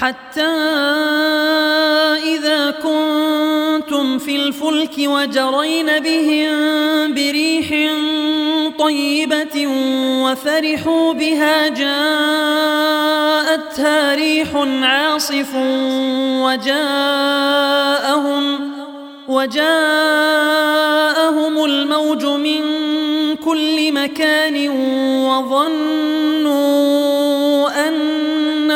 حتى إذا كنتم في الفلك وجرين بهم بريح طيبة وفرحوا بها جاءتها ريح عاصف وجاءهم وجاءهم الموج من كل مكان وظنوا أن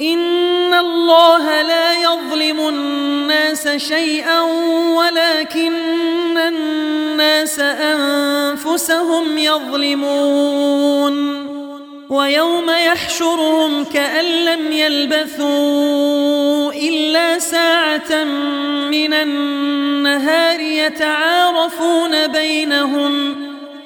ان الله لا يظلم الناس شيئا ولكن الناس انفسهم يظلمون ويوم يحشرهم كأن لم يلبثوا إلا ساعة من النهار يتعارفون بينهم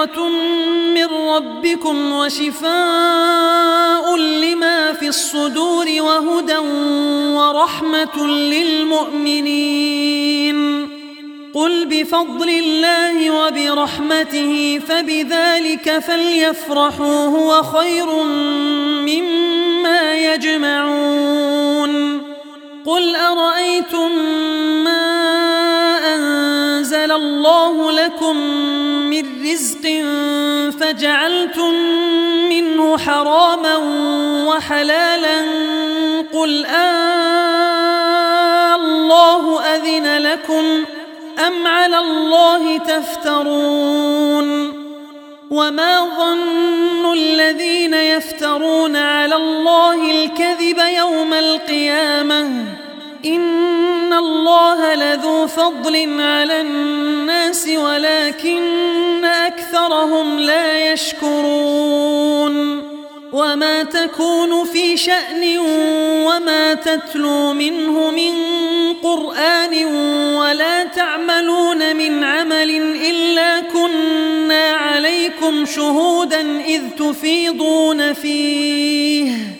موعظة من ربكم وشفاء لما في الصدور وهدى ورحمة للمؤمنين. قل بفضل الله وبرحمته فبذلك فليفرحوا هو خير مما يجمعون. قل أرأيتم ما أسهل الله لكم من رزق فجعلتم منه حراما وحلالا. قل آن الله أذن لكم أم على الله تفترون؟ وما ظن الذين يفترون على الله الكذب يوم القيامة؟ ان الله لذو فضل على الناس ولكن اكثرهم لا يشكرون وما تكون في شأن وما تتلو منه من قرآن ولا تعملون من عمل إلا كنا عليكم شهودا إذ تفيضون فيه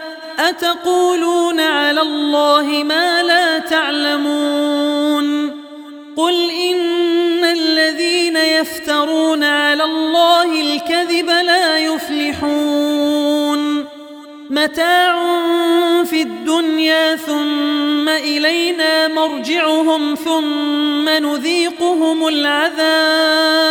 أتقولون على الله ما لا تعلمون؟ قل إن الذين يفترون على الله الكذب لا يفلحون. متاع في الدنيا ثم إلينا مرجعهم ثم نذيقهم العذاب.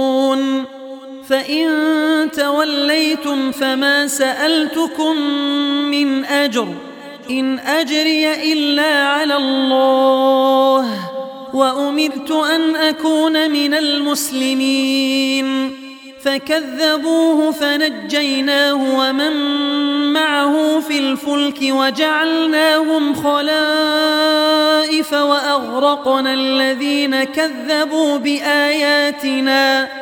فَإِن تَوَلَّيْتُمْ فَمَا سَأَلْتُكُمْ مِنْ أَجْرٍ إِنْ أَجْرِيَ إِلَّا عَلَى اللَّهِ وَأُمِرْتُ أَنْ أَكُونَ مِنَ الْمُسْلِمِينَ فَكَذَّبُوهُ فَنَجَّيْنَاهُ وَمَن مَّعَهُ فِي الْفُلْكِ وَجَعَلْنَاهُمْ خَلَائِفَ وَأَغْرَقْنَا الَّذِينَ كَذَّبُوا بِآيَاتِنَا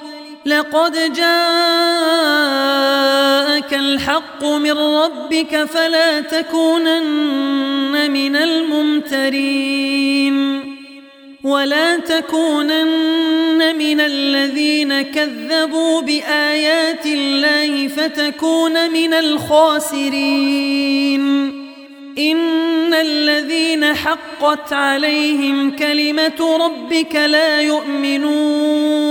لقد جاءك الحق من ربك فلا تكونن من الممترين ولا تكونن من الذين كذبوا بآيات الله فتكون من الخاسرين. إن الذين حقت عليهم كلمة ربك لا يؤمنون.